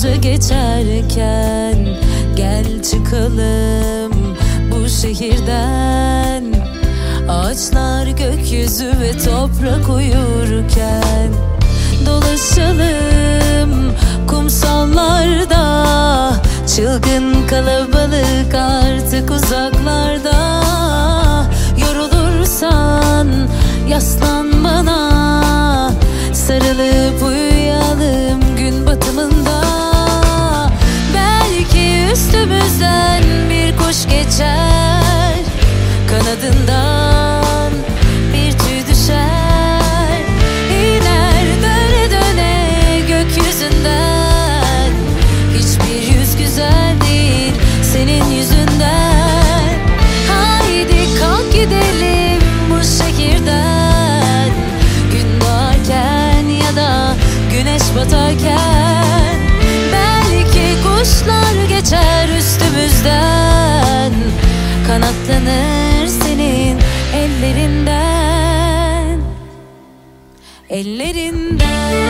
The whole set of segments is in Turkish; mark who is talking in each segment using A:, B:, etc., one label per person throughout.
A: usulca geçerken Gel çıkalım bu şehirden. Ağaçlar gökyüzü ve toprak uyurken Dolaşalım kumsallarda. Çılgın kalabalık artık uzaklarda. Yorulursan yaslan bana Sarılıp uyuyalım Kanadından bir tüy düşer. İner döne döne gökyüzünden. Hiçbir yüz güzel değil senin yüzünden. Haydi kalk gidelim bu şehirden. Gün doğarken ya da güneş batarken Belki kuşlar geçer üstümüzden. Kanatlanır ellerinden Ellerinden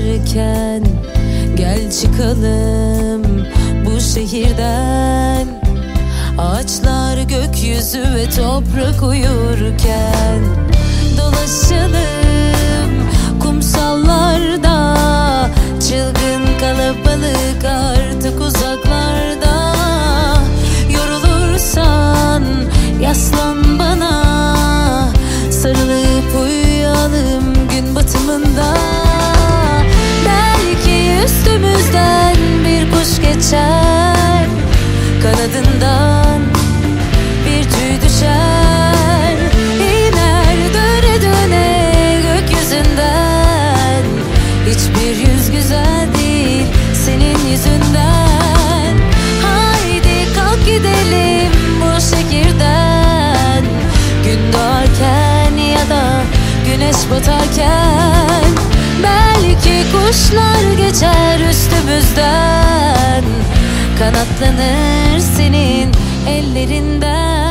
A: geçerken Gel çıkalım bu şehirden. Ağaçlar gökyüzü ve toprak uyurken Dolaşalım Hiçbir yüz güzel değil senin yüzünden. Haydi kalk gidelim bu şehirden. Gün doğarken ya da güneş batarken Belki kuşlar geçer üstümüzden. Kanatlanır senin ellerinden